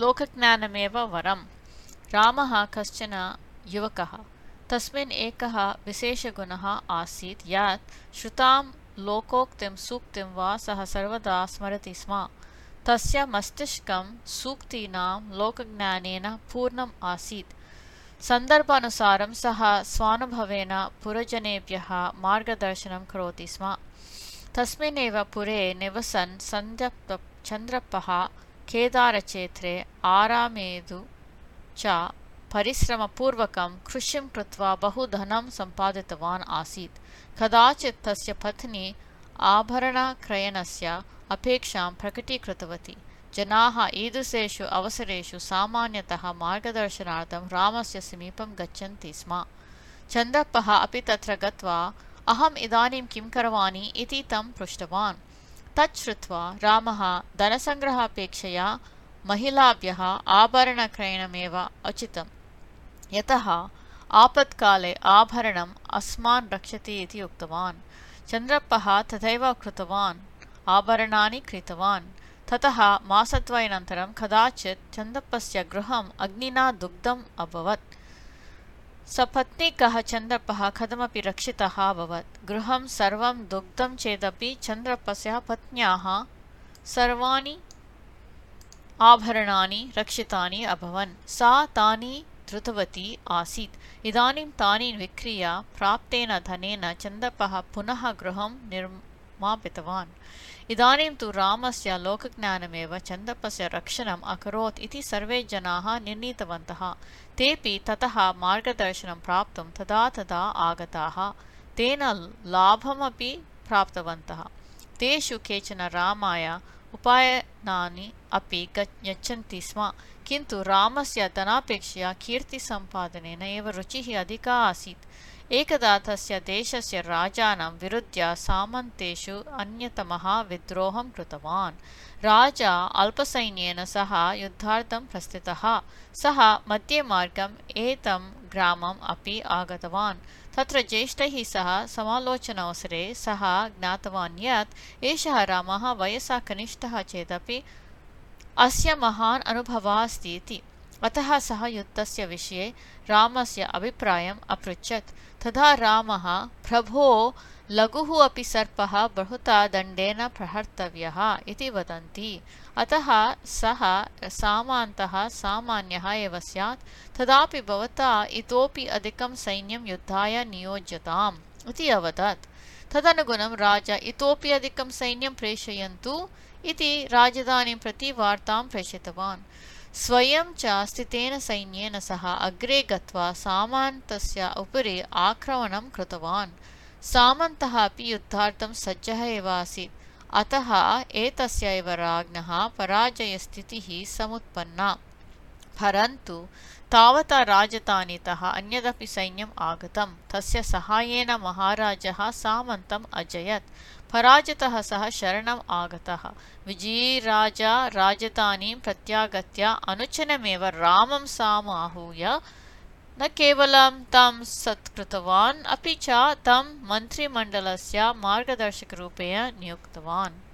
लोकज्ञानमेव वरं रामः कश्चन युवकः। तस्मिन् एकः विशेषगुणः आसीत् यत् श्रुतां लोकोक्तिं सूक्तिं वा सः सर्वदा स्मरति स्म। तस्य मस्तिष्कं सूक्तीनां लोकज्ञानेन पूर्णम् आसीत्। सन्दर्भानुसारं सः स्वानुभवेन पुरजनेभ्यः मार्गदर्शनं करोति स्म। तस्मिन्नेव पुरे निवसन् सन्दप् चन्द्रप्पः केदारक्षेत्रे आरामेदु च परिश्रमपूर्वकं कृषिं कृत्वा बहु धनं सम्पादितवान् आसीत्। कदाचित् तस्य पत्नी आभरणक्रयणस्य अपेक्षां प्रकटीकृतवती। जनाः ईदृशेषु अवसरेषु सामान्यतः मार्गदर्शनार्थं रामस्य समीपं गच्छन्ति स्म। चन्दप्पः अपि तत्र गत्वा अहम् इदानीं किं करवाणि? इति तं पृष्टवान् तत् श्रुत्वा रामः धनसङ्ग्रहापेक्षया महिलाभ्यः आभरणक्रयणमेव उचितम् यतः आपत्काले आभरणम् अस्मान् रक्षति इति उक्तवान्। चन्द्रप्पः तथैव कृतवान् आभरणानि क्रीतवान्। ततः मासद्वयानन्तरं कदाचित् चन्दप्पस्य गृहम् अग्निना दुग्धम् अभवत् सपत्नीकः चन्द्रप्पः कथमपि रक्षितः अभवत्? गृहं सर्वं दुग्धं चेदपि चन्द्रप्पस्य पत्न्याः सर्वाणि आभरणानि रक्षितानि अभवन्। सा तानि धृतवती आसीत्। इदानीं तानि विक्रीय प्राप्तेन धनेन चन्दप्पः पुनः गृहं निर्मापितवान् इदानीं तु रामस्य लोकज्ञानमेव चन्दप्पस्य रक्षणम् अकरोत् इति सर्वे जनाः निर्णीतवन्तः। तेऽपि ततः मार्गदर्शनं प्राप्तुं तदा तदा आगताः। तेन लाभमपि प्राप्तवन्तः। तेषु केचन रामाय उपायनानि अपि यच्छन्ति स्म किन्तु रामस्य धनापेक्षया कीर्तिसम्पादनेन एव रुचिः अधिका आसीत्। एकदा तस्य देशस्य राजानं विरुद्ध्य सामन्तेषु अन्यतमः विद्रोहं कृतवान्। राजा अल्पसैन्येन सह युद्धार्थं प्रस्थितः। सः मध्यमार्गम् एतं ग्रामम् अपि आगतवान्। तत्र ज्येष्ठैः सह समालोचनावसरे सः ज्ञातवान् यत् एषः रामः वयसा कनिष्ठः चेदपि अस्य महान् अनुभवः अस्ति इति। अतः सः युद्धस्य विषये रामस्य अभिप्रायम् अपृच्छत्। तदा रामः प्रभो लघुः अपि सर्पः बहुता दण्डेन प्रहर्तव्यः इति वदन्ति। अतः सः सामान्तः सामान्यः एव स्यात्। तदापि भवता इतोपि अधिकं सैन्यं युद्धाय नियोज्यताम् इति अवदत्। तदनुगुणं राजा इतोपि अधिकं सैन्यं प्रेषयन्तु इति राजधानीं प्रति वार्तां प्रेषितवान्। स्वयं च स्थितेन सैन्येन सह अग्रे गत्वा सामन्तस्य उपरि आक्रमणं कृतवान्। सामन्तः अपि युद्धार्थं सज्जः एव आसीत्। अतः एतस्य एव राज्ञः पराजयस्थितिः समुत्पन्ना परन्तु तावता राजधानीतः अन्यदपि सैन्यम् आगतं तस्य सहायेन महाराजः सामन्तम् अजयत्। पराजितः सः शरणम् आगतः। विजयीराजा राजधानीं प्रत्यागत्य अनुचनमेव रामं सामाहूय न केवलं तं सत्कृतवान् अपि च तं मन्त्रिमण्डलस्य मार्गदर्शकरूपेण नियुक्तवान्